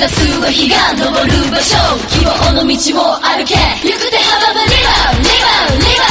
指すは日が昇る場所。希望の道を歩け。行く手幅はリバウリバウリバウ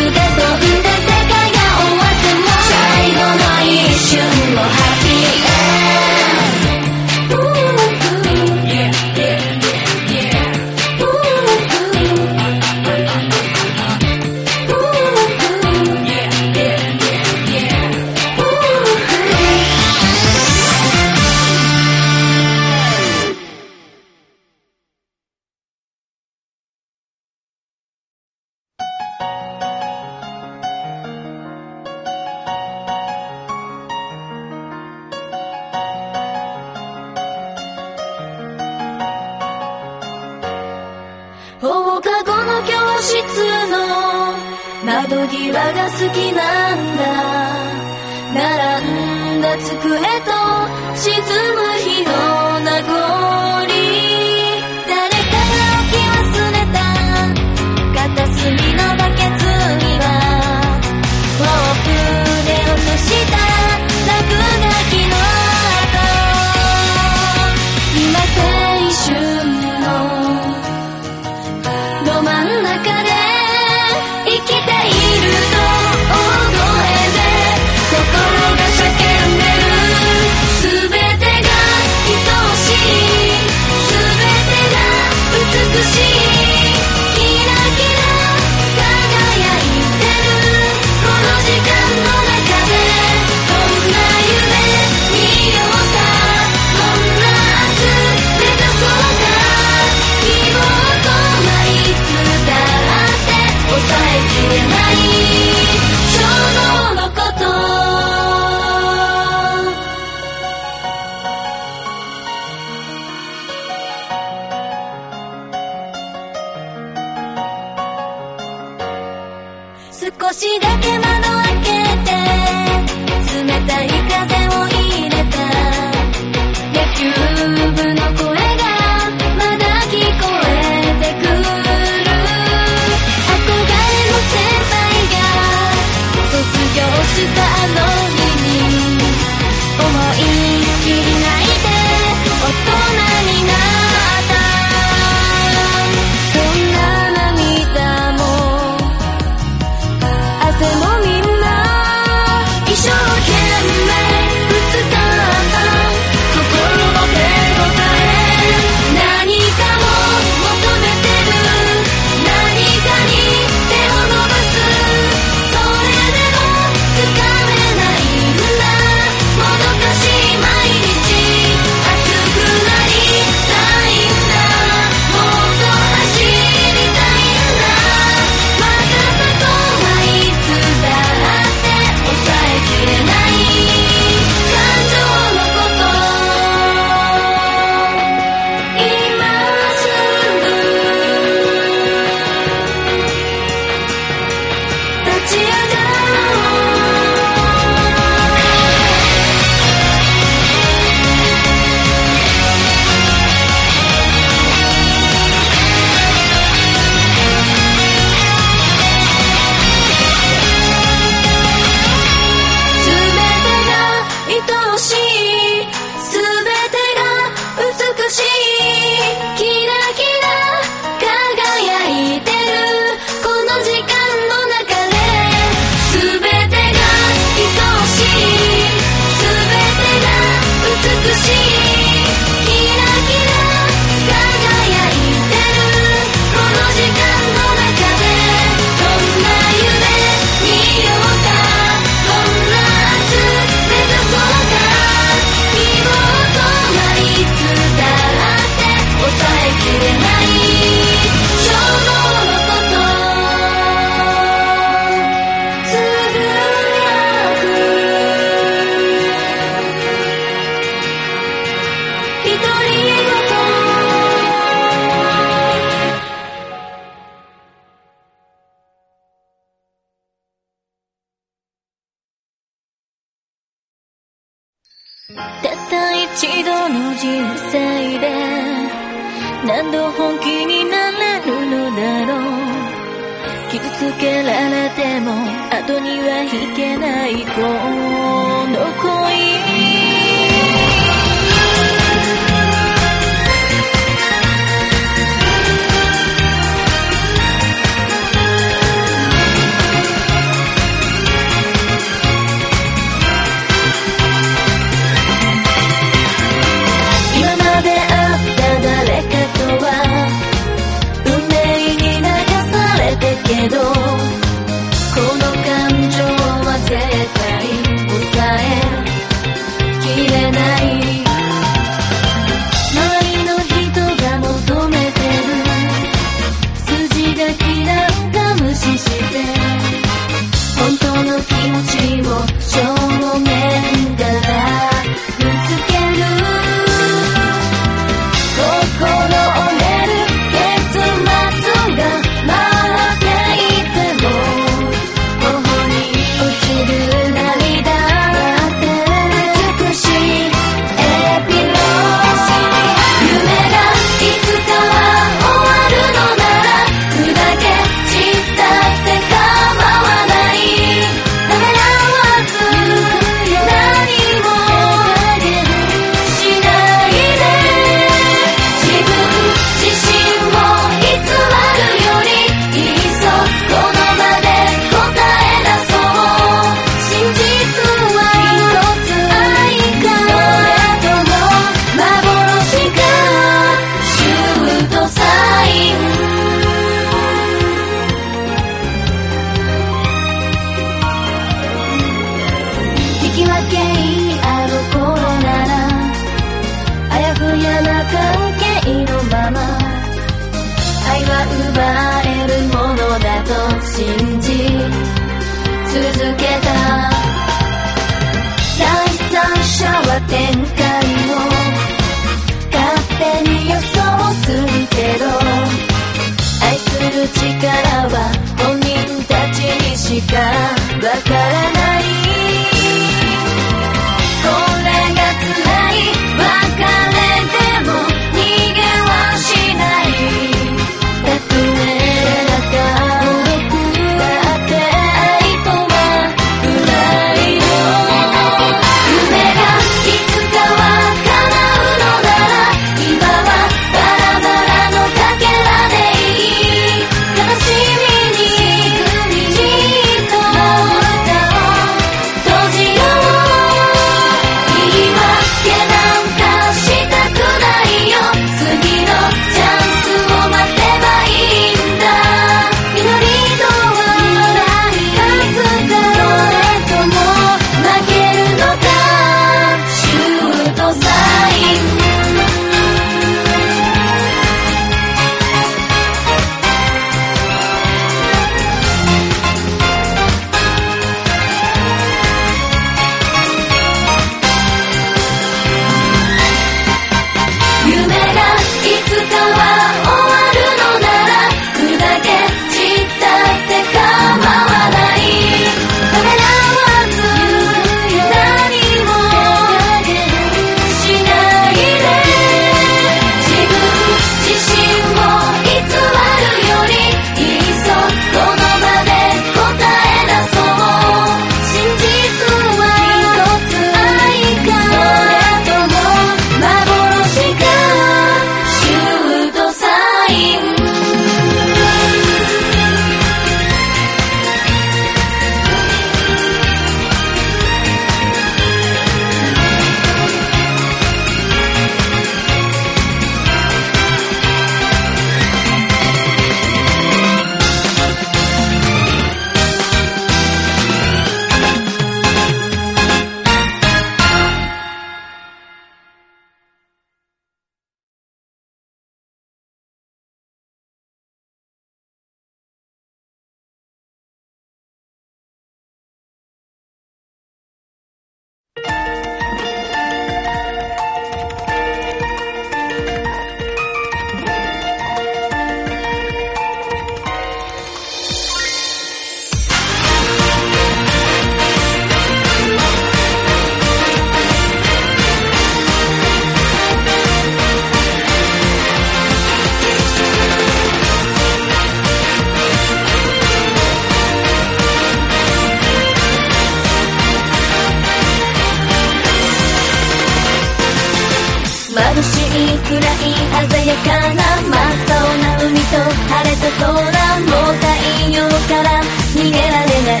れた空も太陽から逃げられない。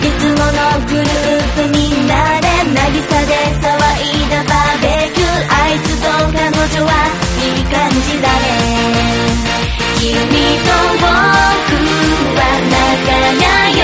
いつものグループみんなで渚で騒いだバーベキューあい。つと彼女はいい感じだね君と僕は仲がいい。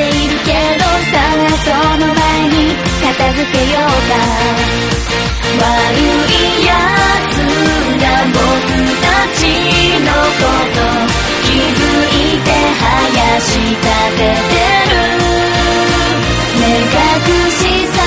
ているけどさあその前に片付けようか悪いやつが僕たちのこと気づいて生やし立ててる目隠しさ